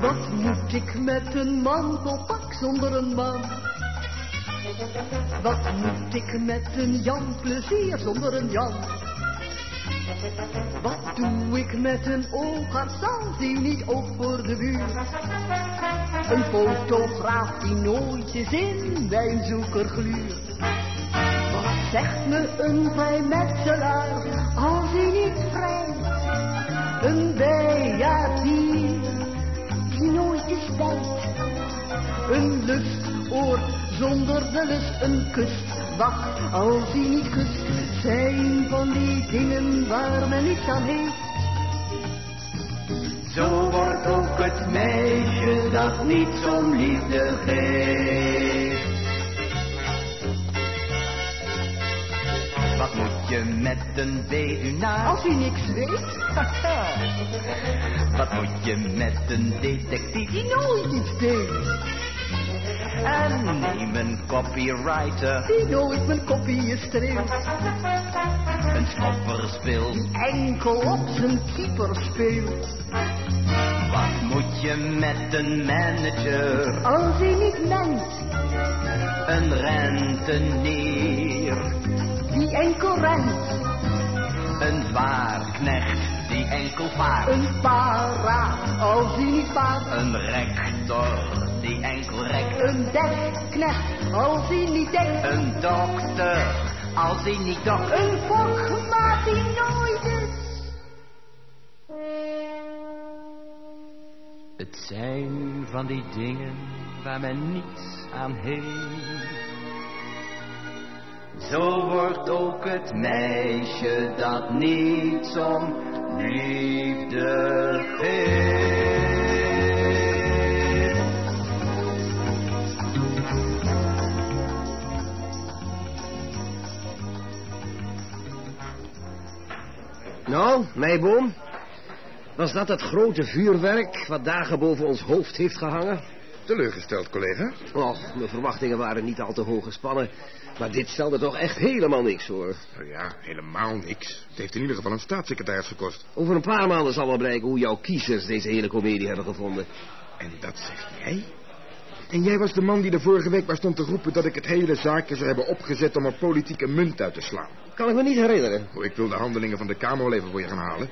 Wat moet ik met een man vol pak zonder een man? Wat moet ik met een Jan plezier zonder een Jan? Wat doe ik met een oogarts als die niet ook voor de buurt? Een fotograaf die nooit is in wijnzoeker gluurt. Wat zegt me een vrijmetselaar als hij niet vrijt? Een bijaardier is bijt. Een lustoor zonder de lust een kust. Wacht, als hij niet kust, zijn van die dingen waar men niets aan heeft. Zo wordt ook het meisje dat niets om liefde geeft. Wat moet je met een weduwnaar? Als hij niks weet, Wat moet je met een detectief? die nooit iets deed. En neem een copywriter, Die nooit mijn kopieën streelt. een schopper speelt. Enkel op zijn keeper speelt. Wat moet je met een manager? Als hij niet ment, Een rentenier, die enkel rent. een vaarknecht die enkel vaart. Een paraat, als hij niet paart. Een rector die enkel rekt. Een dekknecht, als hij niet dekt. Een dokter als hij niet dokt. Een fokmaat die nooit is. Het zijn van die dingen waar men niets aan heeft. Zo wordt ook het meisje dat niets om liefde geeft. Nou, Meiboom, was dat het grote vuurwerk wat dagen boven ons hoofd heeft gehangen? Teleurgesteld, collega. Och, mijn verwachtingen waren niet al te hoog gespannen. Maar dit stelde toch echt helemaal niks voor. Nou ja, helemaal niks. Het heeft in ieder geval een staatssecretaris gekost. Over een paar maanden zal wel blijken hoe jouw kiezers deze hele komedie hebben gevonden. En dat zeg jij? En jij was de man die de vorige week maar stond te roepen dat ik het hele zaakje zou hebben opgezet om er politieke munt uit te slaan. Kan ik me niet herinneren. Oh, ik wil de handelingen van de Kamer wel even voor je gaan halen.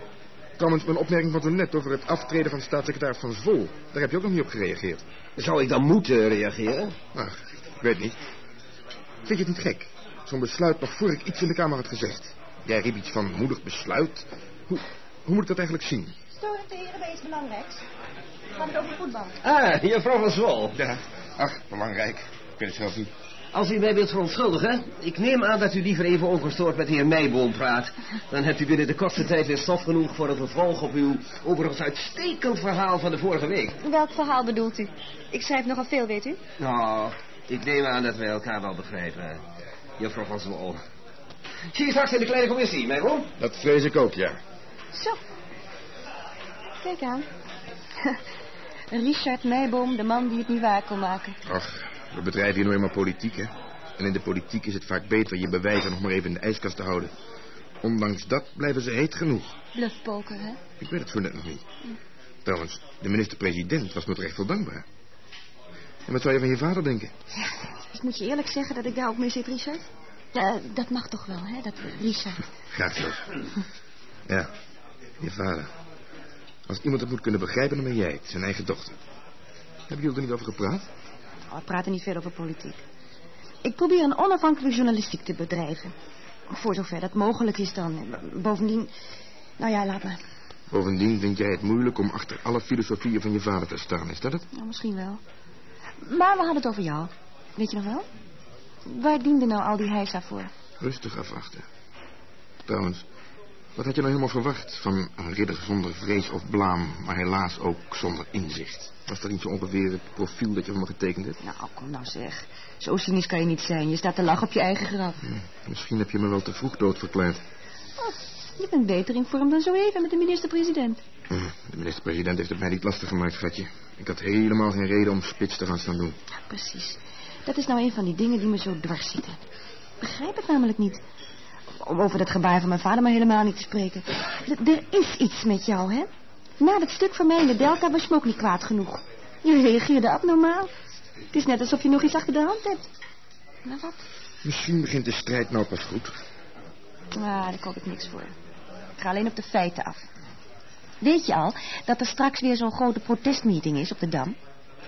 Trouwens, mijn opmerking van toen net over het aftreden van staatssecretaris Van Zwol. Daar heb je ook nog niet op gereageerd. Zou ik dan moeten reageren? Ach, ik weet niet. Vind je het niet gek? Zo'n besluit nog voor ik iets in de Kamer had gezegd. Jij riep iets van moedig besluit. Hoe, hoe moet ik dat eigenlijk zien? Storen te heren bij iets belangrijks. Gaat het over voetbal? Ah, juffrouw van Zwol. Ja, ach, belangrijk. Ik weet het zelf niet. Als u mij wilt verontschuldigen, ik neem aan dat u liever even ongestoord met de heer Meijboom praat. Dan hebt u binnen de kortste tijd weer stof genoeg voor een vervolg op uw overigens uitstekend verhaal van de vorige week. Welk verhaal bedoelt u? Ik schrijf nogal veel, weet u? Nou, ik neem aan dat wij elkaar wel begrijpen, juffrouw van Zwol. Zie je straks in de kleine commissie, Meijboom? Dat vrees ik ook, ja. Zo. Kijk aan. Richard Meijboom, de man die het niet waar kon maken. Ach, we bedrijven hier nou eenmaal politiek, hè. En in de politiek is het vaak beter je bewijzen nog maar even in de ijskast te houden. Ondanks dat blijven ze heet genoeg. Bluffpoker, hè? Ik weet het zo net nog niet. Trouwens, de minister-president was me toch echt wel dankbaar. En wat zou je van je vader denken? Dus moet je eerlijk zeggen dat ik daar ook mee zit, Richard? Ja, dat mag toch wel, hè, dat Richard. Graag zo. Ja, je vader. Als iemand het moet kunnen begrijpen, dan ben jij het. Zijn eigen dochter. Hebben jullie er niet over gepraat? Oh, ik praat er niet veel over politiek. Ik probeer een onafhankelijke journalistiek te bedrijven. Voor zover dat mogelijk is dan. Bovendien... Nou ja, laat maar. Bovendien vind jij het moeilijk om achter alle filosofieën van je vader te staan. Is dat het? Nou, misschien wel. Maar we hadden het over jou. Weet je nog wel? Waar diende nou al die heisa voor? Rustig afwachten. Trouwens, wat had je nou helemaal verwacht van een ridder zonder vrees of blaam, maar helaas ook zonder inzicht? Was dat niet zo ongeveer het profiel dat je van me getekend hebt? Nou, kom nou zeg. Zo cynisch kan je niet zijn. Je staat te lachen op je eigen graf. Misschien heb je me wel te vroeg doodverklaard. Oh, je bent beter in vorm dan zo even met de minister-president. Hm, de minister-president heeft het mij niet lastig gemaakt, schatje. Ik had helemaal geen reden om spits te gaan staan doen. Ja, precies. Dat is nou een van die dingen die me zo dwars zitten. Ik begrijp het namelijk niet. Om over dat gebaar van mijn vader maar helemaal niet te spreken. D- er is iets met jou, hè? Na dat stuk van mij in de Delta was je me ook niet kwaad genoeg. Je reageerde abnormaal. Het is net alsof je nog iets achter de hand hebt. Nou wat? Misschien begint de strijd nou pas goed. Ah, daar kon ik niks voor. Ik ga alleen op de feiten af. Weet je al dat er straks weer zo'n grote protestmeeting is op de Dam?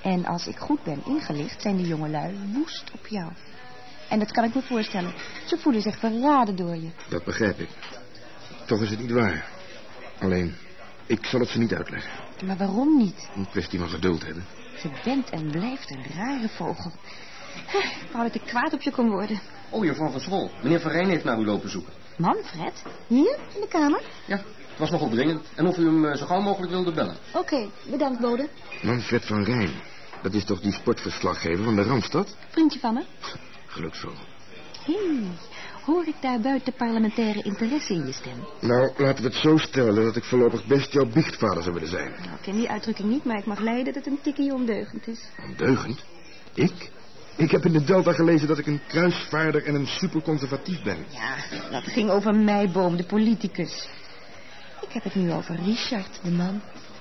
En als ik goed ben ingelicht, zijn de jongelui woest op jou. En dat kan ik me voorstellen. Ze voelen zich verraden door je. Dat begrijp ik. Toch is het niet waar. Alleen, ik zal het ze niet uitleggen. Maar waarom niet? Een kwestie van geduld hebben. Je bent en blijft een rare vogel. Ik wou dat ik kwaad op je kon worden. Oh, juffrouw van School. Meneer Van Rijn heeft naar u lopen zoeken. Manfred? Hier, in de kamer? Ja, het was nogal dringend. En of u hem eh, zo gauw mogelijk wilde bellen. Oké, bedankt, bode. Manfred van Rijn. Dat is toch die sportverslaggever van de Randstad? Vriendje van me? Geluksvogel. Hé, hey, hoor ik daar buiten parlementaire interesse in je stem? Nou, laten we het zo stellen dat ik voorlopig best jouw biechtvader zou willen zijn. Nou, ik ken die uitdrukking niet, maar ik mag leiden dat het een tikkie ondeugend is. Ondeugend? Ik? Ik heb in de Delta gelezen dat ik een kruisvaarder en een superconservatief ben. Ja, dat ging over Meiboom, de politicus. Ik heb het nu over Richard, de man.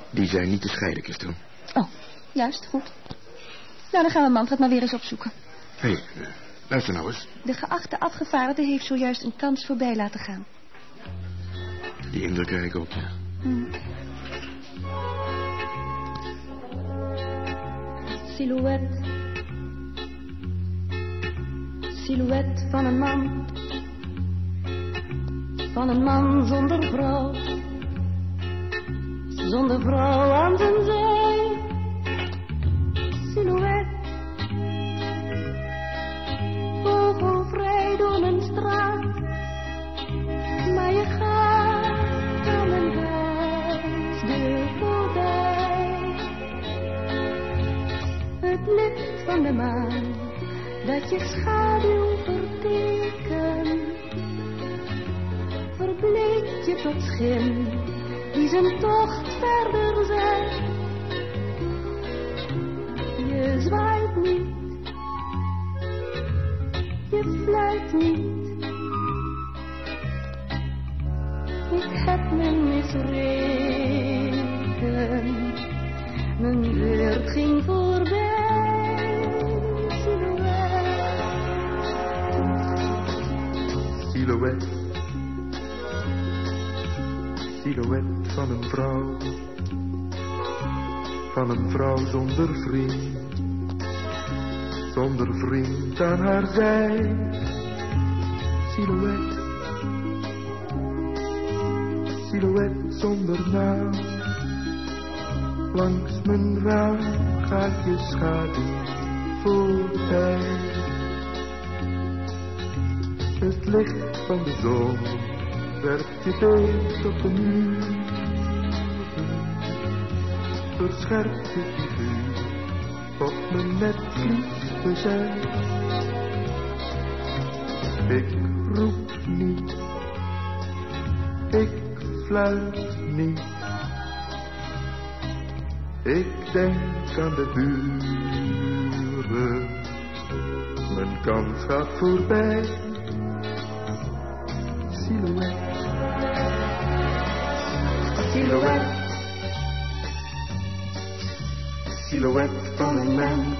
Die zijn niet te scheiden, Christel. Oh, juist, goed. Nou, dan gaan we Manfred maar weer eens opzoeken. Hé, hey, luister nou eens. De geachte afgevaardigde heeft zojuist een kans voorbij laten gaan. Die indruk krijg ik ook, ja. Hmm. Silhouet. Silhouet van een man. Van een man zonder vrouw. Zonder vrouw aan zijn zij. Silhouet. Van de dat je schaduw vertekent. Verbleekt je tot schim, die zijn tocht verder zet. Je zwaait niet, je fluit niet. Ik heb me misreken. Mijn beurt ging voorbij. Silhouet. Silhouet. Van een vrouw. Van een vrouw zonder vriend. Zonder vriend aan haar zij. Silhouet. Silhouet zonder naam. Langs mijn raam gaat je schaduw voorbij. Licht van de zon werpt je beeld op de muur. Verscherpt je figuur op mijn netvlies bezet. Ik roep niet, ik fluit niet. Ik denk aan de buren, mijn kans gaat voorbij. Silhouet, Silhouet. silhouet van een mens,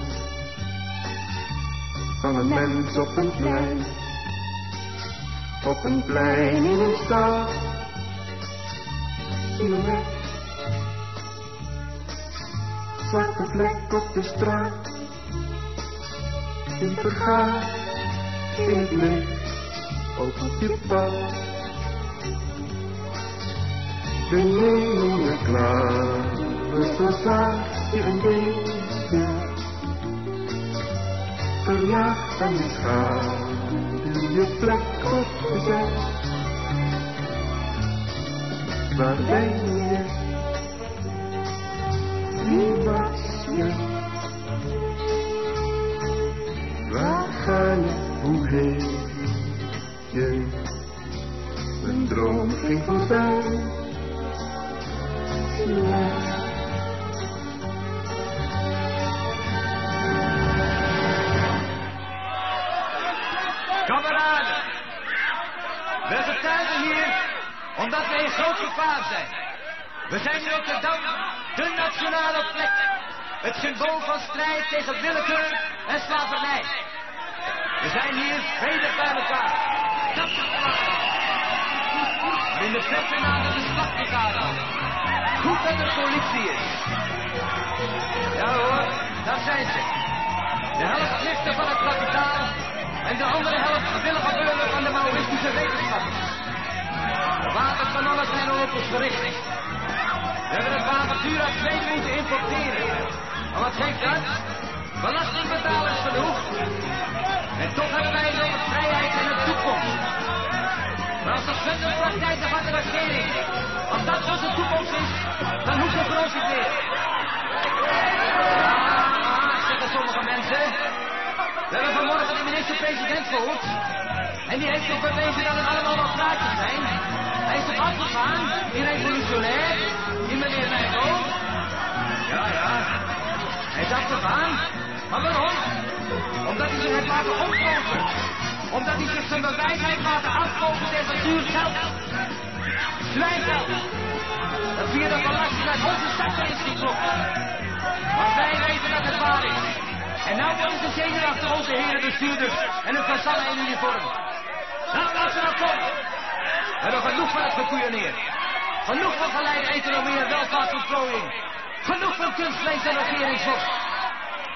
van een mens op een plein, op een plein in een stad. Silhouet, zwarte vlek op de straat, je vergaat in het licht op je pad. De neon klaar, we verzaagt je een beetje. Verjaagd aan je schaduw, je plek wordt bezet. Waar ben je? Wie was je? Waar ga je? Hoe heet je? Mijn droom ging voorbij. Kameraden, we getuigen hier omdat wij in groot gevaar zijn. We zijn hier op de Dam, de nationale plek. Het symbool van strijd tegen willekeur en slavernij. We zijn hier vredig bij elkaar. Dat is In de slagbrigade aan. Goed dat er politie is. Ja hoor, daar zijn ze. De helft lichten van het kapitaal en de andere helft gewillige burger van de Maoïstische wetenschappers. De waterkanonnen zijn op ons gericht. We hebben het water duur uit Zweden moeten importeren. Maar wat geeft dat? Belastingbetalers genoeg. En toch hebben wij nog vrijheid en een toekomst. Maar als dat de praktijken van de regering, als dat onze toekomst is, dan hoeft het voor ons niet meer. Zeggen sommige mensen. We hebben vanmorgen de minister-president gehoord. En die heeft toch bewezen dat het allemaal wat praatjes zijn. Hij is toch afgegaan in revolutionair, laten. Omdat hij zich zijn bewijs heeft laten afkopen tegen duur geld. Zwijgeld. Dat via de belasting uit onze zakken is geklopt. Maar wij weten dat het waar is. En nou worden ze zenuwachtig onze heren bestuurders en hun vazallen in uniform. Nou, laat ze nou komen. We hebben genoeg van het gekoeioneer. Genoeg van geleide economie en welvaartverplooiing. Genoeg van kunstvlees en regeringslot.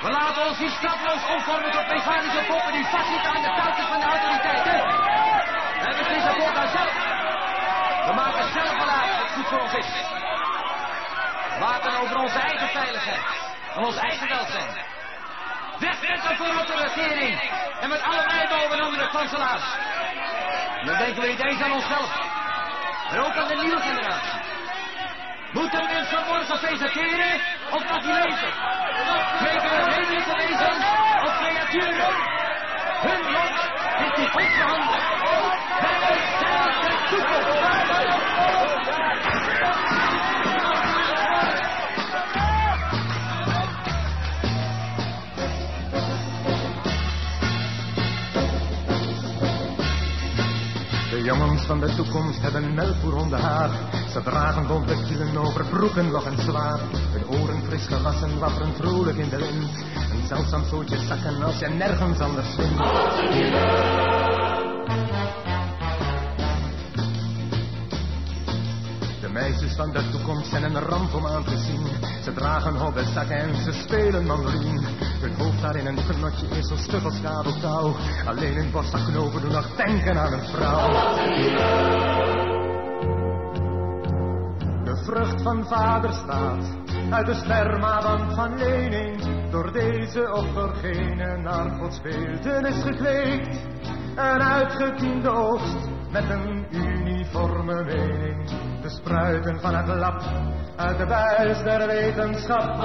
We laten ons hier strafloos omvormen tot mechanische poppen die vastzitten aan de touwtjes van de autoriteiten. We hebben deze nou zelf. We maken zelf wel uit wat goed voor ons is. We waken over onze eigen veiligheid en ons eigen welzijn. Weg met de corrupte regering en met alle wijboven en andere kanselaars. Dan denken we niet eens aan onszelf, maar ook aan de nieuwe generatie. Moeten mensen morgen feliciteren of dat die leven? Kregen we redelijke wezens of creaturen? Hun lot ligt in onze handen. Toekomst. Jongens van de toekomst hebben melkvoer onder haar. Ze dragen bonte kielen over broeken nog en zwaar. Hun oren fris gewassen, wapperen vrolijk in de wind. Een zeldzaam soortje zakken als je nergens anders vindt. De meisjes van de toekomst zijn een ramp om aan te zien. Ze dragen hobbezakken en ze spelen mandoline. Hun hoofd daar in een knotje is zo stug als kabeltouw. Alleen hun borstzaknopen doen nog denken aan een vrouw. De vrucht van vader staat uit de spermaband van Lening. Door deze of door naar Gods is gekweekt. Een uitgetiende oogst met een uniforme mening. De spruiten van het lab uit de buis der wetenschap.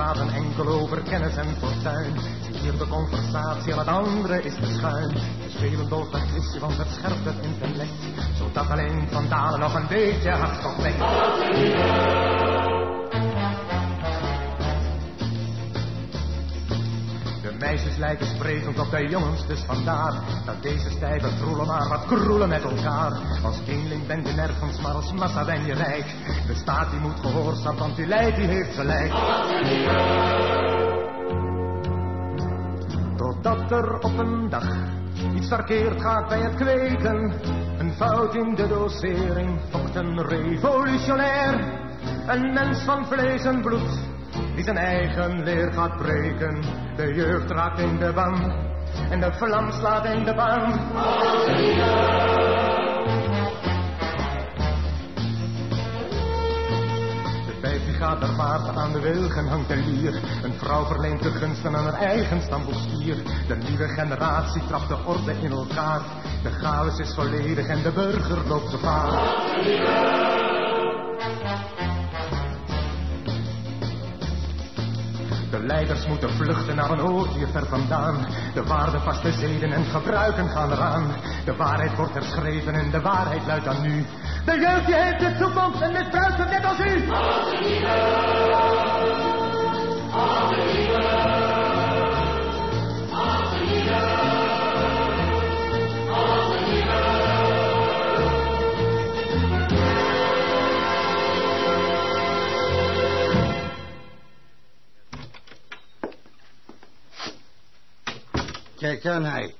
Praten enkel over kennis en fortuin. Zie hier de conversatie, wat andere is te schuin. Spelen dolf met kwistje, want het scherpt het intellect. Zodat alleen Van Dalen nog een beetje hartstocht wekt. Meisjes lijken sprekend op de jongens, dus vandaar dat deze stijve troelen maar wat kroelen met elkaar. Als eenling ben je nergens, maar als massa ben je rijk. De staat die moet gehoorzaam, want die lijkt die heeft gelijk. Totdat er op een dag iets verkeerd gaat bij het kweken. Een fout in de dosering fokt een revolutionair. Een mens van vlees en bloed die zijn eigen leer gaat breken. De jeugd raakt in de ban en de vlam slaat in de ban. De die gaat er vaart aan de wilgen hangt de lier. Een vrouw verleent de gunsten aan haar eigen stamboekstier. De nieuwe generatie trapt de orde in elkaar. De chaos is volledig en de burger loopt gevaar. De leiders moeten vluchten naar een oortje ver vandaan. De waardevaste zeden en gebruiken gaan eraan. De waarheid wordt herschreven en de waarheid luidt aan nu. De jeugd die heeft de toekomst en misbruikt het net als u. kan hij.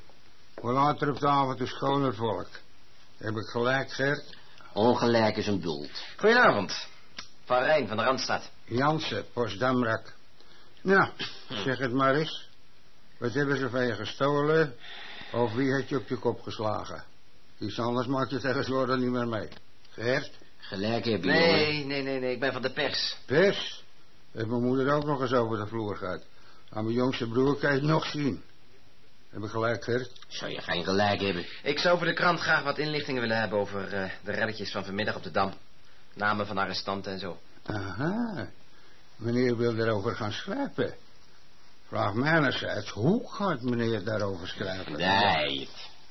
Hoe later op de avond is schoner volk. Heb ik gelijk, Gert? Ongelijk is een doel. Goedenavond. Van Rijn van de Randstad. Jansen, Postdamrak. Nou, zeg het maar eens. Wat hebben ze van je gestolen? Of wie heeft je op je kop geslagen? Iets anders maakt je tegenwoordig niet meer mee. Gert? Gelijk heb je, jongen. Nee, nee, nee, nee, ik ben van de pers. Pers? Heeft mijn moeder ook nog eens over de vloer gehad. Aan mijn jongste broer kan je het nog zien. Heb ik gelijk, Gert? Zou je geen gelijk hebben? Ik zou voor de krant graag wat inlichtingen willen hebben over eh, de relletjes van vanmiddag op de Dam. Namen van arrestanten en zo. Aha. Meneer wil daarover gaan schrijven. Vraag mij enerzijds, hoe gaat meneer daarover schrijven? Nee.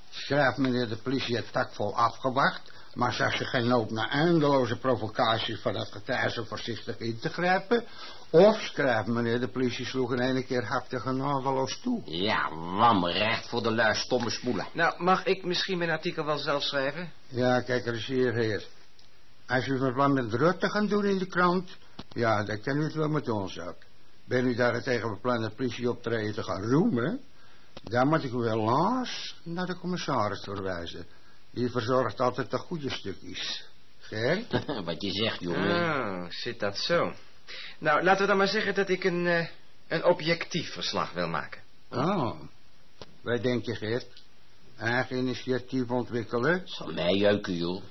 Schrijft meneer de politie het takvol afgewacht, maar zag ze geen nood naar eindeloze provocaties van het zo voorzichtig in te grijpen? Of schrijft meneer de politie sloeg in ene keer haptig en naveloos toe? Ja, wam recht voor de lui stomme spoelen. Nou, mag ik misschien mijn artikel wel zelf schrijven? Ja, kijk er eens hier, heer. Als u van plan met Rutte gaan doen in de krant, ja, dan kan u het wel met ons ook. Ben u daarentegen van plan het politieoptreden te gaan roemen, dan moet ik u helaas naar de commissaris verwijzen. Die verzorgt altijd de goede stukjes. Gert? Wat je zegt, jongen. Oh, zit dat zo. Nou, laten we dan maar zeggen dat ik een, eh, een objectief verslag wil maken. Oh, wij denk je, Gert? Eigen initiatief ontwikkelen? Zal mij jeuken, joh.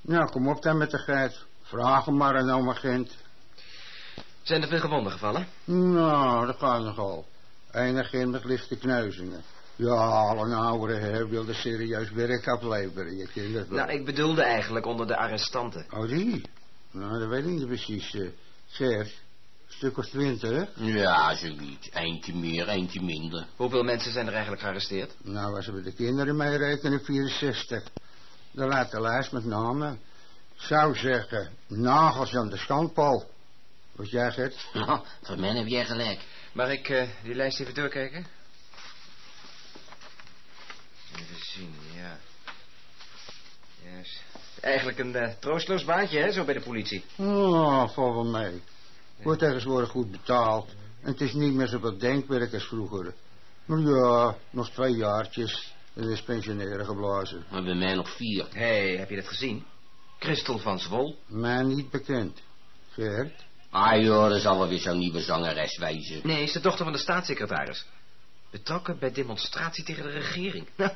Nou, kom op dan met de geit. Vraag hem maar aan oom agent. Zijn er veel gewonden gevallen? Nou, dat gaat nogal. Enig in met lichte kneuzingen. Ja, al een oudere hè, wilde serieus werk afleveren. Je kent dat wel. Nou, ik bedoelde eigenlijk onder de arrestanten. Oh, die? Nou, dat weet ik niet precies. Een stuk of twintig? Ja, zoiets. Eentje meer, eentje minder. Hoeveel mensen zijn er eigenlijk gearresteerd? Nou, als we de kinderen meerekenen, 64. De laat lijst met name. Ik zou zeggen, nagels aan de schandpaal. Wat jij zegt? Nou, voor mij heb jij gelijk. Mag ik eh, die lijst even doorkijken? Even zien, ja. Juist. Eigenlijk een eh, troosteloos baantje, hè, zo bij de politie. Oh, val wel mee. Wordt tegenwoordig goed betaald. En het is niet meer zoveel denkwerk als vroeger. Maar ja, nog twee jaartjes. En is pensioneren geblazen. Maar bij mij nog vier. Hé, hey, heb je dat gezien? Christel van Zwol. Mij niet bekend. Gert? Ah joh, dat zal wel weer zo'n nieuwe zangeres wezen. Nee, is de dochter van de staatssecretaris. Betrokken bij demonstratie tegen de regering. Nou,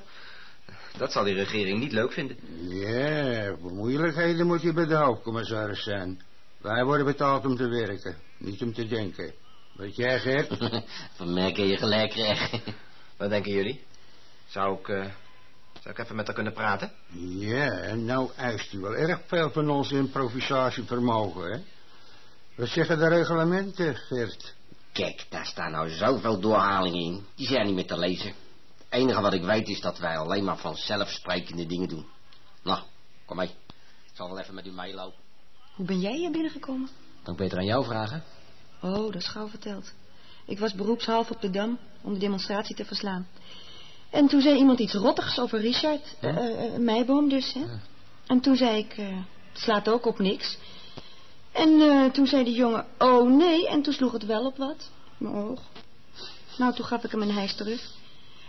dat zal die regering niet leuk vinden. Ja, voor moeilijkheden moet je bij de hoofdcommissaris zijn. Wij worden betaald om te werken, niet om te denken. Weet jij, Gert? Van mij kun je gelijk krijgen. Wat denken jullie? Zou ik, eh, zou ik even met haar kunnen praten? Ja, nou eist u wel erg veel van ons improvisatievermogen, hè? Wat zeggen de reglementen, Gert? Kijk, daar staan nou zoveel doorhalingen in. Die zijn niet meer te lezen. Het enige wat ik weet is dat wij alleen maar vanzelfsprekende dingen doen. Nou, kom mee. Ik zal wel even met u meelopen. Hoe ben jij hier binnengekomen? Kan ik beter aan jou vragen? Oh, dat is gauw verteld. Ik was beroepshalve op de Dam om de demonstratie te verslaan. En toen zei iemand iets rottigs over Richard. Huh? eh, eh, Meiboom dus, hè. En toen zei ik, eh, het slaat ook op niks. En eh, toen zei de jongen, oh nee. En toen sloeg het wel op wat. Mijn oog. Nou, toen gaf ik hem een hijs terug.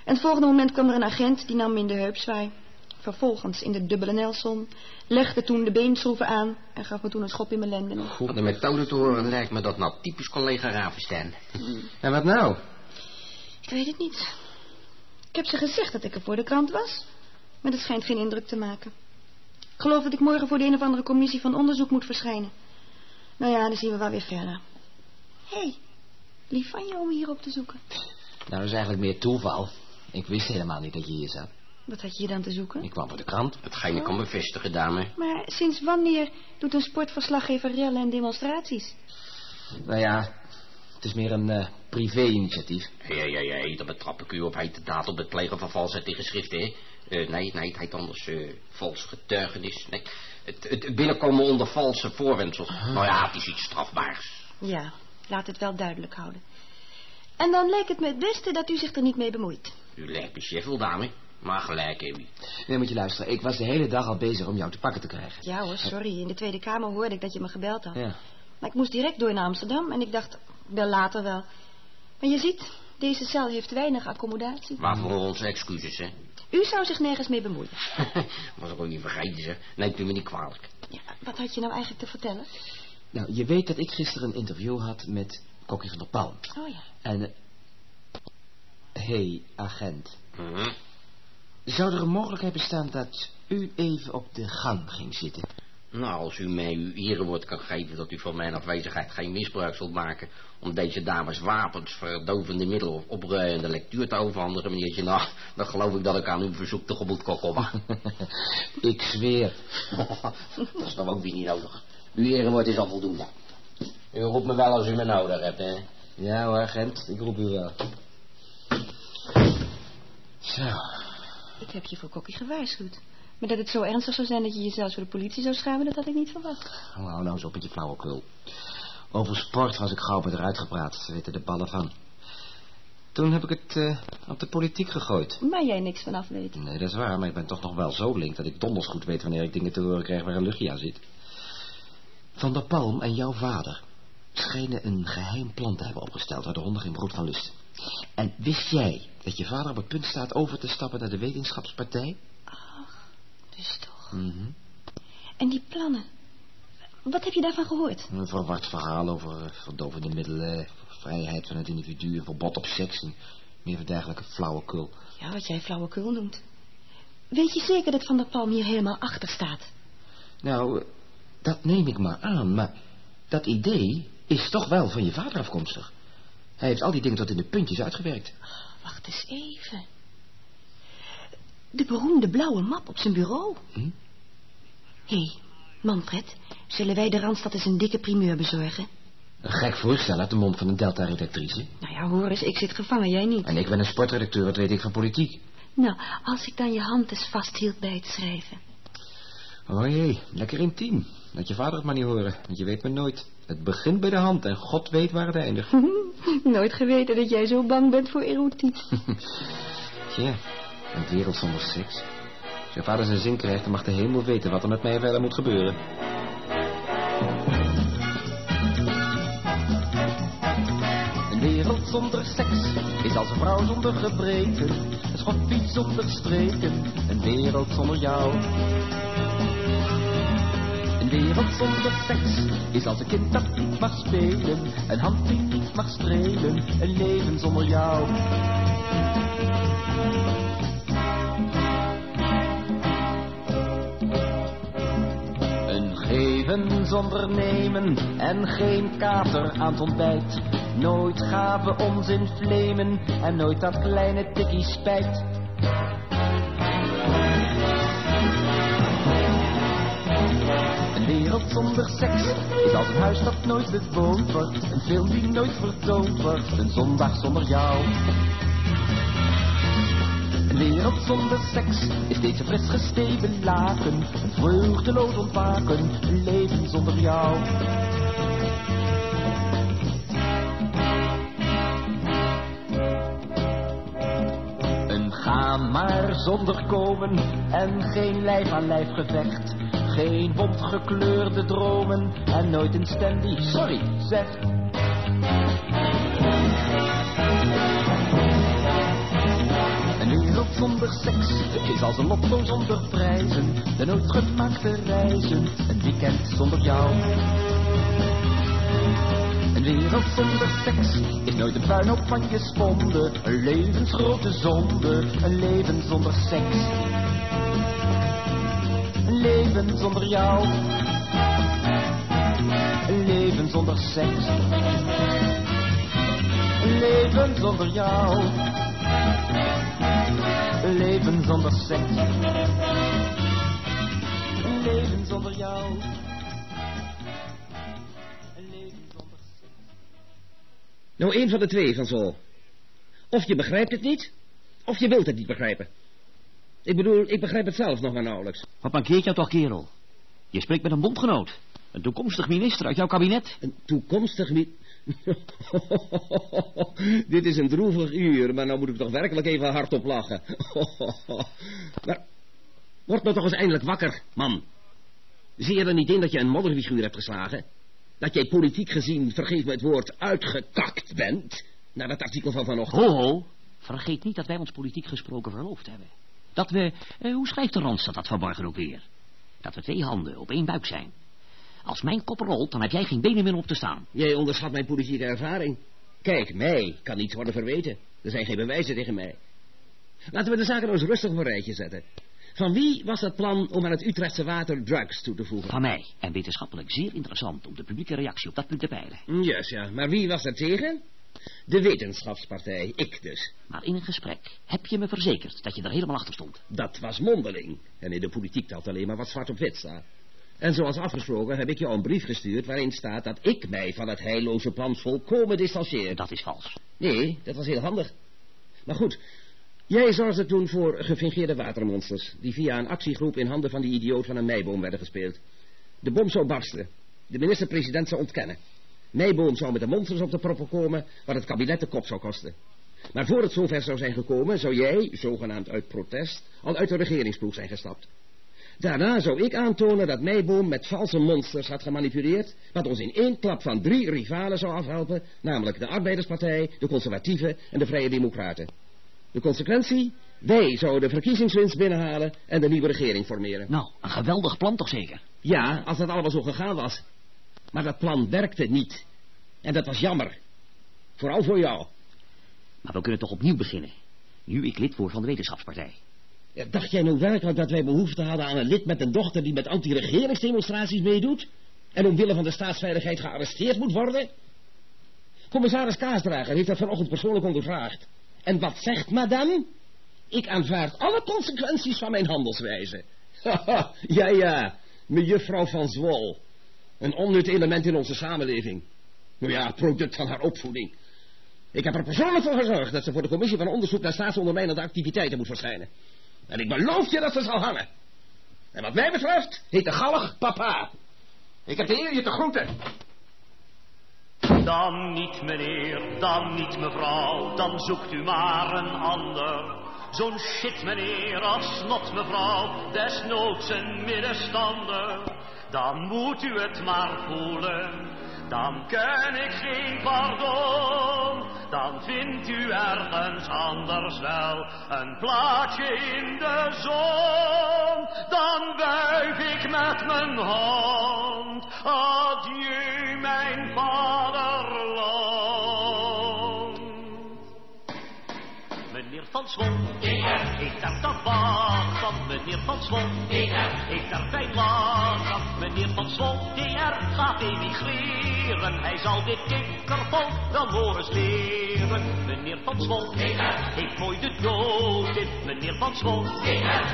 En het volgende moment kwam er een agent die nam me in de heupzwaai. Vervolgens in de dubbele Nelson. Legde toen de beenschroeven aan. En gaf me toen een schop in mijn lenden. Goed, de methode te horen lijkt me dat nou typisch collega Ravenstein. En wat nou? Ik weet het niet. Ik heb ze gezegd dat ik er voor de krant was. Maar dat schijnt geen indruk te maken. Ik geloof dat ik morgen voor de een of andere commissie van onderzoek moet verschijnen. Nou ja, dan zien we wel weer verder. Hé, hey, lief van je om hier op te zoeken. Nou, dat is eigenlijk meer toeval. Ik wist helemaal niet dat je hier zat. Wat had je hier dan te zoeken? Ik kwam voor de krant. Hetgeen ik kan bevestigen, dame. Maar sinds wanneer doet een sportverslaggever rellen en demonstraties? Nou ja, het is meer een eh, privé-initiatief. Ja, ja, ja, daar betrap ik u op heet daad op het plegen van valsheid tegen schriften, hè? Eh, nee, nee, het heet anders eh valse getuigenis. Nee, het, het binnenkomen onder valse voorwendsels. Nou ja, het is iets strafbaars. Ja, laat het wel duidelijk houden. En dan leek het me het beste dat u zich er niet mee bemoeit. U lijkt me chefel, dame. Maar gelijk, heb u. Nee, moet je luisteren. Ik was de hele dag al bezig om jou te pakken te krijgen. Ja hoor, sorry. In de Tweede Kamer hoorde ik dat je me gebeld had. Ja. Maar ik moest direct door naar Amsterdam en ik dacht, wel later wel. Maar je ziet, Deze cel heeft weinig accommodatie. Waarvoor onze excuses, hè? U zou zich nergens mee bemoeien. Was ik ook niet vergeten, zeg. Neemt u me niet kwalijk. Ja, wat had je nou eigenlijk te vertellen? Nou, je weet dat ik gisteren een interview had met Kokkie van der Palm. Oh ja. En... hey, agent. Mhm. Zou er een mogelijkheid bestaan dat u even op de gang ging zitten? Nou, als u mij uw erewoord kan geven dat u van mijn afwezigheid geen misbruik zult maken... om deze dames wapens, verdovende middelen of opruiende lectuur te overhandigen, meneertje... nou, dan geloof ik dat ik aan uw verzoek tegemoet kan komen. ik zweer. dat is dan ook weer niet nodig. Uw erewoord is al voldoende. U roept me wel als u me nodig hebt, hè? Ja hoor, agent, ik roep u wel. Zo. Ik heb je voor Kokkie gewaarschuwd. Maar dat het zo ernstig zou zijn dat je je zelfs voor de politie zou schamen, dat had ik niet verwacht. Oh, hou nou eens op met je flauwekul. Over sport was ik gauw met eruit gepraat, ze weten de ballen van. Toen heb ik het eh, op de politiek gegooid. Maar jij niks vanaf weet. Nee, dat is waar, maar ik ben toch nog wel zo link dat ik donders goed weet wanneer ik dingen te horen krijg waar een luchtje aan zit. Van der Palm en jouw vader schijnen een geheim plan te hebben opgesteld waar de honden geen brood van lusten. En wist jij dat je vader op het punt staat over te stappen naar de wetenschapspartij? Ach, dus toch. Mhm. En die plannen? Wat heb je daarvan gehoord? Een verward verhaal over eh, verdovende middelen, vrijheid van het individu, een verbod op seks en meer van dergelijke flauwekul. Ja, wat jij flauwekul noemt. Weet je zeker dat Van der Palm hier helemaal achter staat? Nou, eh, dat neem ik maar aan, maar dat idee is toch wel van je vader afkomstig. Hij heeft al die dingen tot in de puntjes uitgewerkt. Wacht eens even. De beroemde blauwe map op zijn bureau. Hm? Hé, hey, Manfred, zullen wij de Randstad eens een dikke primeur bezorgen? Een gek voorstel uit de mond van een Delta-redactrice. Nou ja, hoor eens, ik zit gevangen, jij niet. En ik ben een sportredacteur, wat weet ik van politiek? Nou, als ik dan je hand eens vasthield bij het schrijven. Oh jee, lekker intiem. Laat je vader het maar niet horen, want je weet maar nooit. Het begint bij de hand en God weet waar het eindigt. Nooit geweten dat jij zo bang bent voor erotiek. Tja, een wereld zonder seks. Als je vader zijn zin krijgt, dan mag de hemel weten wat er met mij verder moet gebeuren. Een wereld zonder seks is als een vrouw zonder gebreken. Een schoffie zonder streken, een wereld zonder jou. Wereld zonder seks is als een kind dat niet mag spelen. Een hand die niet mag strelen, een leven zonder jou. Een geven zonder nemen en geen kater aan het ontbijt. Nooit gave onzin vlemen en nooit dat kleine tikkie spijt. Wereld zonder seks is als een huis dat nooit bewoond wordt. Een film die nooit vertoond wordt, een zondag zonder jou. Een wereld zonder seks is een fris gesteven laken. Een vreugdeloos ontwaken, een leven zonder jou. Een gaan maar zonder komen en geen lijf aan lijf gevecht. Geen wond gekleurde dromen en nooit een stem die sorry zegt. Een wereld zonder seks is als een lotto zonder prijzen. De nooit gemaakte reizen, een weekend zonder jou. Een wereld zonder seks is nooit een puinhoop van je sponde. Een levensgrote zonde, een leven zonder seks. Leven zonder jou. Leven zonder seks. Leven zonder jou. Leven zonder seks. Leven zonder jou. Leven zonder Nou, één van de twee van zo. Of je begrijpt het niet, of je wilt het niet begrijpen. Ik bedoel, ik begrijp het zelf nog maar nauwelijks. Wat mankeert jou toch, kerel? Je spreekt met een bondgenoot. Een toekomstig minister uit jouw kabinet. Een toekomstig mi... Dit is een droevig uur, maar nou moet ik toch werkelijk even hardop lachen. maar, word nou toch eens eindelijk wakker, man. Zie je er niet in dat je een modderfiguur hebt geslagen? Dat jij politiek gezien, vergeef me het woord, uitgekakt bent? Na dat artikel van vanochtend. Ho, ho. Vergeet niet dat wij ons politiek gesproken verloofd hebben. Dat we, eh, hoe schrijft de Randstad dat vanmorgen ook weer? Dat we twee handen op één buik zijn. Als mijn kop rolt, dan heb jij geen benen meer om op te staan. Jij onderschat mijn politieke ervaring. Kijk, mij kan niets worden verweten. Er zijn geen bewijzen tegen mij. Laten we de zaken nou eens rustig op een rijtje zetten. Van wie was het plan om aan het Utrechtse water drugs toe te voegen? Van mij. En wetenschappelijk zeer interessant om de publieke reactie op dat punt te peilen. Juist, ja. Maar wie was er tegen? De wetenschapspartij, ik dus. Maar in een gesprek heb je me verzekerd dat je er helemaal achter stond. Dat was mondeling. En in de politiek telt alleen maar wat zwart op wit staat. En zoals afgesproken heb ik jou een brief gestuurd waarin staat dat ik mij van het heilloze plan volkomen distancieer. Dat is vals. Nee, dat was heel handig. Maar goed, jij zorgde toen voor gefingeerde watermonsters... die via een actiegroep in handen van die idioot van een meiboom werden gespeeld. De bom zou barsten. De minister-president zou ontkennen. Meiboom zou met de monsters op de proppen komen... wat het kabinet de kop zou kosten. Maar voor het zover zou zijn gekomen... zou jij, zogenaamd uit protest... al uit de regeringsploeg zijn gestapt. Daarna zou ik aantonen dat Meiboom met valse monsters had gemanipuleerd... wat ons in één klap van drie rivalen zou afhelpen... namelijk de Arbeiderspartij, de Conservatieven en de Vrije Democraten. De consequentie? Wij zouden de verkiezingswinst binnenhalen en de nieuwe regering formeren. Nou, een geweldig plan toch zeker? Ja, als dat allemaal zo gegaan was. Maar dat plan werkte niet. En dat was jammer. Vooral voor jou. Maar we kunnen toch opnieuw beginnen. Nu ik lid word van de wetenschapspartij. Ja, dacht jij nou werkelijk dat wij behoefte hadden aan een lid met een dochter die met anti-regeringsdemonstraties meedoet? En omwille van de staatsveiligheid gearresteerd moet worden? Commissaris Kaasdrager heeft dat vanochtend persoonlijk ondervraagd. En wat zegt madame? Ik aanvaard alle consequenties van mijn handelswijze. ja, ja, mejuffrouw van Zwol. Een onnut element in onze samenleving. Nou ja, product van haar opvoeding. Ik heb er persoonlijk voor gezorgd dat ze voor de commissie van onderzoek naar staatsondermijnende activiteiten moet verschijnen. En ik beloof je dat ze zal hangen. En wat mij betreft heet de gallig papa. Ik heb de eer je te groeten. Dan niet meneer, dan niet mevrouw, dan zoekt u maar een ander. Zo'n shit meneer als mevrouw, desnoods een middenstander. Dan moet u het maar voelen, dan ken ik geen pardon. Dan vindt u ergens anders wel een plaatsje in de zon. Dan buig ik met mijn hand, adieu mijn vaderland. Van Zwol, heeft daar tabak van. Meneer Van Zwol, heeft daar bijlaag van. Meneer Van Zwol, DR gaat emigreren. Hij zal dit kikkerpot dan horen leren. Meneer Van Zwol, heeft mooi de dood in. Meneer Van Zwol,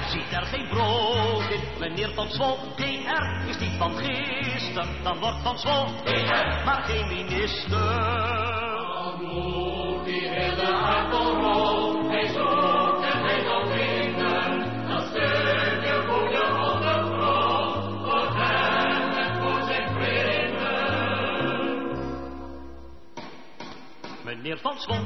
ziet er geen brood in. Meneer Van Zwol, DR is niet van gisteren. Dan wordt Van Zwol, maar geen minister. Meneer Van Zwol,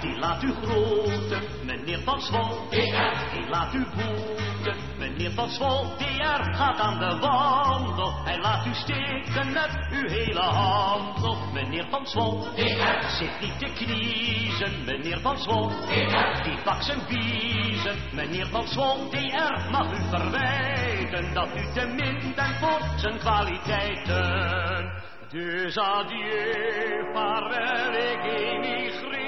die laat u groeten. Meneer Van Zwol, die laat u boeten. Meneer Van Zwol, DR gaat aan de wandel. Hij laat u steken met uw hele handel. Meneer Van Zwol, zit niet te kniezen. Meneer Van Zwol, die pakt zijn biezen. Meneer Van Zwol, DR mag u verwijten dat u te min bent voor zijn kwaliteiten. Dus adieu, vaarwel, ik emigreer.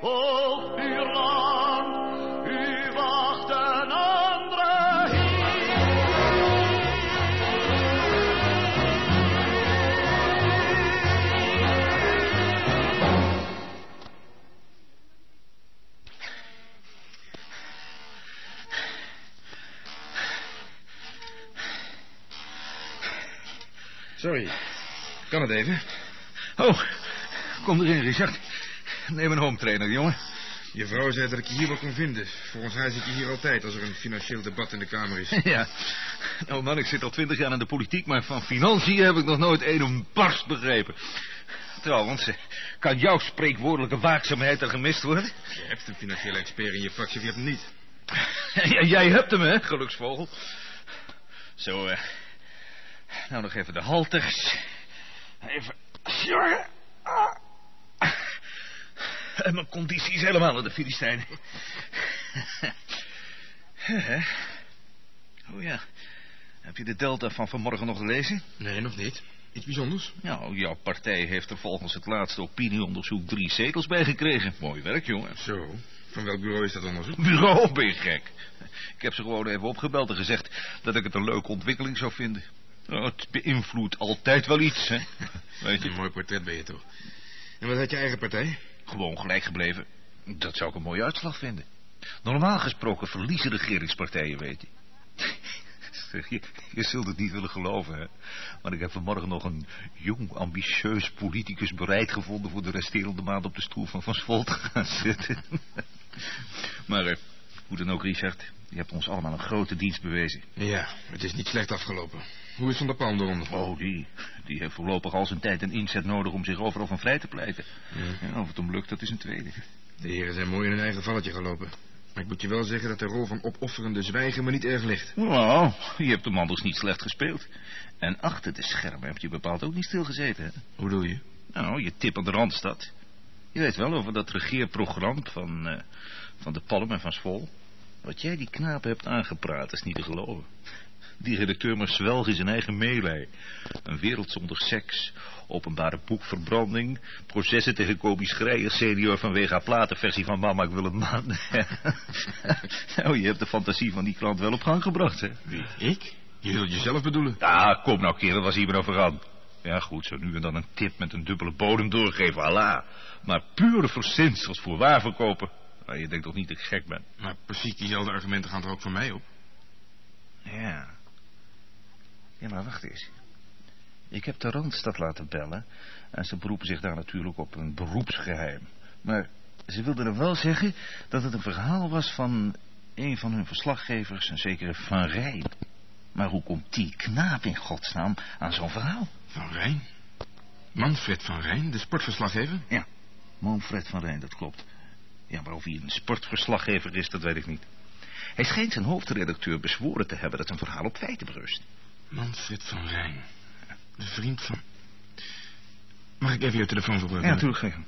Op uw land, Sorry. Kan het even? Oh, kom erin, Richard. Neem een home trainer, jongen. Je vrouw zei dat ik je hier wel kon vinden. Volgens haar zit je hier altijd als er een financieel debat in de Kamer is. Ja, nou man, ik zit al twintig jaar in de politiek, maar van financiën heb ik nog nooit een een barst begrepen. Trouwens, eh, kan jouw spreekwoordelijke waakzaamheid er gemist worden? Je hebt een financiële expert in je fractie, of je hebt hem niet. Ja, jij hebt hem, hè, geluksvogel. Zo, eh. Nou, nog even de halters. Even... Sjorgen. En mijn conditie is helemaal in de Filistijnen. Hè? oh ja. Heb je de Delta van vanmorgen nog gelezen? Nee, nog niet. Iets bijzonders? Nou, jouw partij heeft er volgens het laatste opinieonderzoek drie zetels bij gekregen. Mooi werk, jongen. Zo. Van welk bureau is dat onderzoek? Bureau, ben je gek. Ik heb ze gewoon even opgebeld en gezegd dat ik het een leuke ontwikkeling zou vinden. Nou, het beïnvloedt altijd wel iets, hè. Weet je. Een mooi portret ben je toch. En wat had je eigen partij? Gewoon gelijk gebleven. Dat zou ik een mooie uitslag vinden. Normaal gesproken verliezen regeringspartijen, weet je. Je, je zult het niet willen geloven, hè. Maar ik heb vanmorgen nog een jong, ambitieus politicus bereid gevonden... voor de resterende maand op de stoel van Van Svolt te gaan zitten. maar, eh, hoe dan ook, Richard... je hebt ons allemaal een grote dienst bewezen. Ja, het is niet slecht afgelopen. Hoe is Van der Palm eronder? Oh, die. Die heeft voorlopig al zijn tijd en inzet nodig om zich overal van vrij te pleiten. Ja, of het hem lukt, dat is een tweede. De heren zijn mooi in hun eigen valletje gelopen. Maar ik moet je wel zeggen dat de rol van opofferende zwijgen me niet erg ligt. Nou, je hebt hem anders niet slecht gespeeld. En achter de schermen heb je bepaald ook niet stilgezeten, hè? Hoe doe je? Nou, je tip aan de Randstad. Je weet wel over dat regeerprogramma van, eh, van de Palm en van Svol. Wat jij die knapen hebt aangepraat, is niet te geloven. Die redacteur maar zwelg in zijn eigen meelij. Een wereld zonder seks, openbare boekverbranding, processen tegen Kobi Schreier senior vanwege haar platenversie van Mama, ik wil een man. nou, je hebt de fantasie van die klant wel op gang gebracht, hè? Wie, ik? Je zult jezelf bedoelen. Ja, kom nou kerel, was hier maar over aan. Ja, goed, zo nu en dan een tip met een dubbele bodem doorgeven, Allah. Maar pure verzinsels voor waar verkopen. Nou, je denkt toch niet dat ik gek ben? Maar precies diezelfde argumenten gaan er ook van mij op. Ja. Ja, maar wacht eens. Ik heb de Randstad laten bellen. En ze beroepen zich daar natuurlijk op een beroepsgeheim. Maar ze wilden er wel zeggen dat het een verhaal was van een van hun verslaggevers, een zekere Van Rijn. Maar hoe komt die knaap in godsnaam aan zo'n verhaal? Van Rijn? Manfred van Rijn, de sportverslaggever? Ja, Manfred van Rijn, dat klopt. Ja, maar of hij een sportverslaggever is, dat weet ik niet. Hij schijnt zijn hoofdredacteur bezworen te hebben dat zijn verhaal op feiten berust. Manfred van Rijn. De vriend van... Mag ik even je telefoon gebruiken? Ja, natuurlijk. Geen.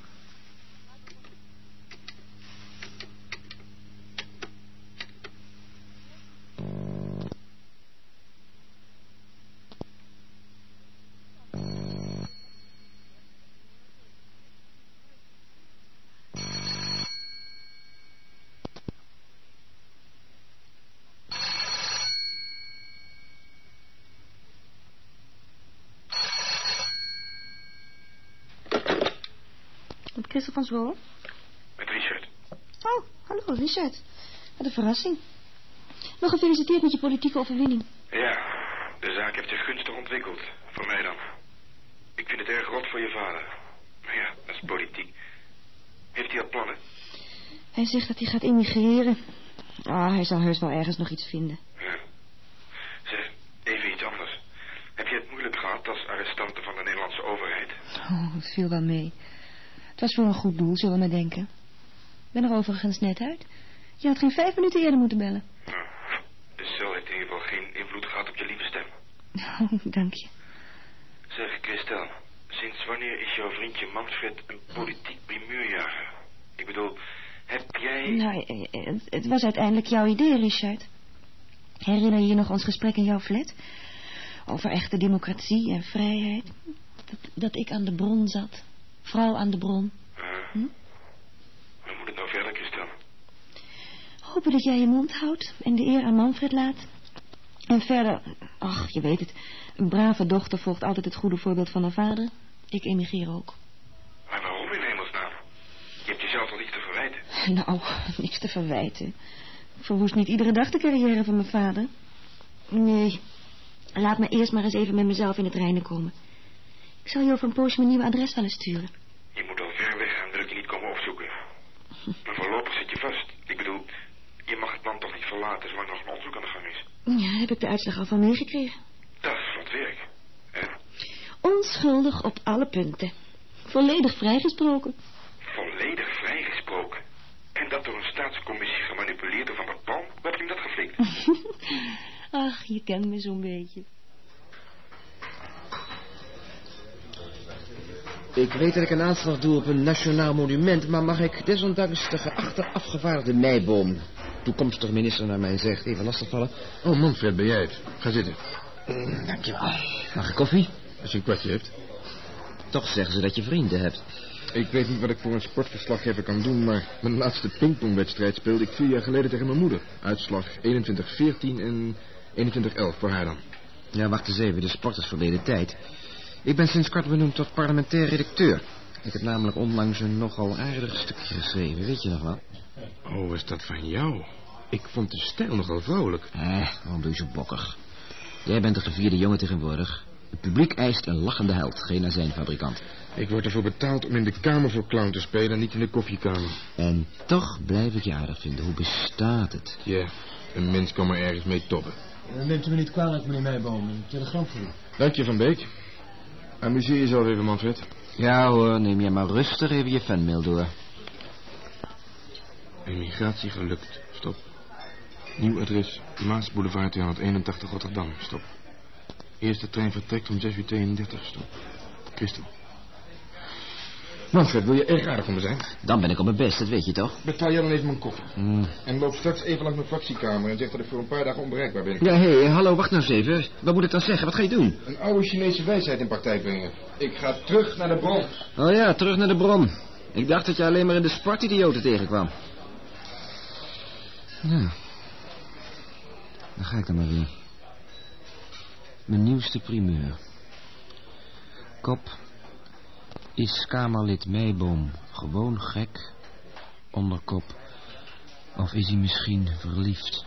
Met Christel van? Met Richard. Oh, hallo Richard. Wat een verrassing. Nog gefeliciteerd met je politieke overwinning. Ja, de zaak heeft zich gunstig ontwikkeld. Voor mij dan. Ik vind het erg rot voor je vader. Maar ja, dat is politiek. Heeft hij al plannen? Hij zegt dat hij gaat emigreren. Ah, hij zal heus wel ergens nog iets vinden. Ja. Zeg, even iets anders. Heb je het moeilijk gehad als arrestante van de Nederlandse overheid? Oh, het viel wel mee. Het was voor een goed doel, zullen we maar denken. Ik ben er overigens net uit. Je had geen vijf minuten eerder moeten bellen. De cel heeft in ieder geval geen invloed gehad op je lieve stem. Oh, dank je. Zeg, Christel, sinds wanneer is jouw vriendje Manfred een politiek primeurjager? Ik bedoel, heb jij... Nou, eh, eh, het, het was uiteindelijk jouw idee, Richard. Herinner je je nog ons gesprek in jouw flat? Over echte democratie en vrijheid. Dat, dat ik aan de bron zat. Vrouw aan de bron. Hm? Hoe moet het nou verder, Christel? Hopen dat jij je mond houdt en de eer aan Manfred laat. En verder, ach, je weet het. Een brave dochter volgt altijd het goede voorbeeld van haar vader. Ik emigreer ook. Maar waarom in hemelsnaam? Je hebt jezelf toch niets te verwijten? Nou, niks te verwijten. Ik verwoest niet iedere dag de carrière van mijn vader. Nee, laat me eerst maar eens even met mezelf in het reinen komen. Ik zal je over een poosje mijn nieuwe adres wel eens sturen. Je moet al ver weg gaan, wil ik je niet komen opzoeken. Maar voorlopig zit je vast. Ik bedoel, je mag het land toch niet verlaten zolang nog een onderzoek aan de gang is. Ja, heb ik de uitslag al van meegekregen. Dat is vlot werk. En Onschuldig op alle punten. Volledig vrijgesproken. volledig vrijgesproken. En dat door een staatscommissie gemanipuleerd door Van der Palm? Hoe heb je hem dat geflikt? Ach, je kent me zo'n beetje. Ik weet dat ik een aanslag doe op een nationaal monument... maar mag ik desondanks de geachte afgevaardigde Meiboom... toekomstig minister naar mij zegt, even lastigvallen? Oh, Manfred, ben jij het? Ga zitten. Dankjewel. Mag ik koffie? Als je een kwartje hebt. Toch zeggen ze dat je vrienden hebt. Ik weet niet wat ik voor een sportverslaggever kan doen... maar mijn laatste pingpongwedstrijd speelde ik vier jaar geleden tegen mijn moeder. Uitslag 21-14 en 21-11 voor haar dan. Ja, wacht eens even, de sport is verleden tijd. Ik ben sinds kort benoemd tot parlementair redacteur. Ik heb namelijk onlangs een nogal aardig stukje geschreven, weet je nog wel? Oh, is dat van jou? Ik vond de stijl nogal vrolijk. Eh, waarom doe je zo bokkig? Jij bent de gevierde jongen tegenwoordig. Het publiek eist een lachende held, geen azijnfabrikant. Ik word ervoor betaald om in de kamer voor clown te spelen en niet in de koffiekamer. En toch blijf ik je aardig vinden. Hoe bestaat het? Ja, een mens kan maar ergens mee toppen. Neemt u me niet kwalijk, meneer Meijboom. Een telegram voor u. Dank je, Van Beek. Amuseer jezelf even, Manfred. Ja hoor, neem jij maar rustig even je fanmail door. Emigratie gelukt. Stop. Nieuw adres. Maas Boulevard 281 Rotterdam. Stop. Eerste trein vertrekt om 6 uur 32. Stop. Christel. Manfred, wil je erg aardig voor me zijn? Dan ben ik op mijn best, dat weet je toch? Betaal jij dan even mijn koffie. Mm. En loop straks even langs mijn fractiekamer en zeg dat ik voor een paar dagen onbereikbaar ben. Ja, hé, hey, hallo, wacht nou eens even. Wat moet ik dan zeggen? Wat ga je doen? Een oude Chinese wijsheid in praktijk brengen. Ik ga terug naar de bron. Oh ja, terug naar de bron. Ik dacht dat je alleen maar in de sportidioten tegenkwam. Nou, dan ga ik dan maar weer. Mijn nieuwste primeur. Kop. Is Kamerlid Meiboom gewoon gek? Onderkop. Of is hij misschien verliefd?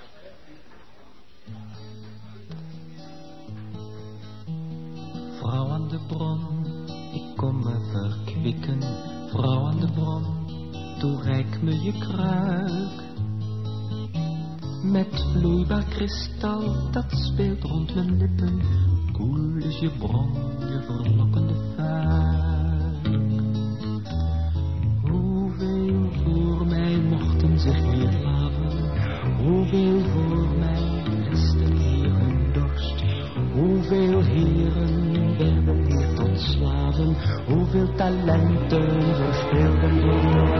Vrouw aan de bron, ik kom me verkwikken. Vrouw aan de bron, toereik me je kruik. Met vloeibaar kristal, dat speelt rond mijn lippen. Koel is je bron, je verlokkende fuik. Zich laven? Hoeveel voor mij resten hier dorst? Hoeveel heren werden hier tot slaven? Hoeveel talenten verspeelden hun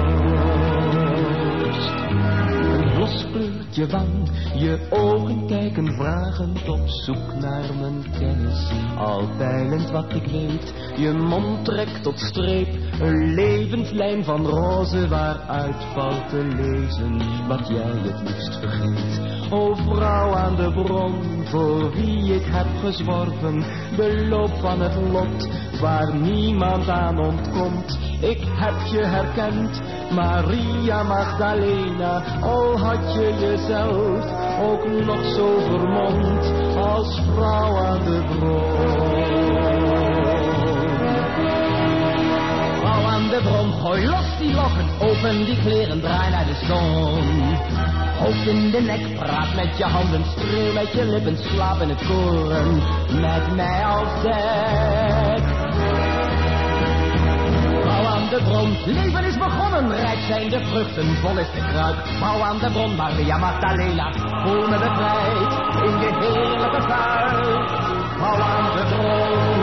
rust? Een los kleurtje wang, je ogen kijken vragend op zoek naar mijn kennis. Al peilend wat ik weet, je mond trekt tot streep. Een levenslijn van roze waaruit valt te lezen wat jij het liefst vergeet. O vrouw aan de bron, voor wie ik heb gezworven, de loop van het lot waar niemand aan ontkomt. Ik heb je herkend, Maria Magdalena, al had je jezelf ook nog zo vermomd als vrouw aan de bron. Vrouw aan de bron, gooi los die lokken, open die kleren, draai naar de zon. Hoofd in de nek, praat met je handen, streel met je lippen, slaap in het koren, met mij als dek. De bron, leven is begonnen, rijk zijn de vruchten, vol is de kruid. Vrouw aan de bron, Maria Magdalena, voel me bevrijd in je heerlijke vuist. Vrouw aan de bron.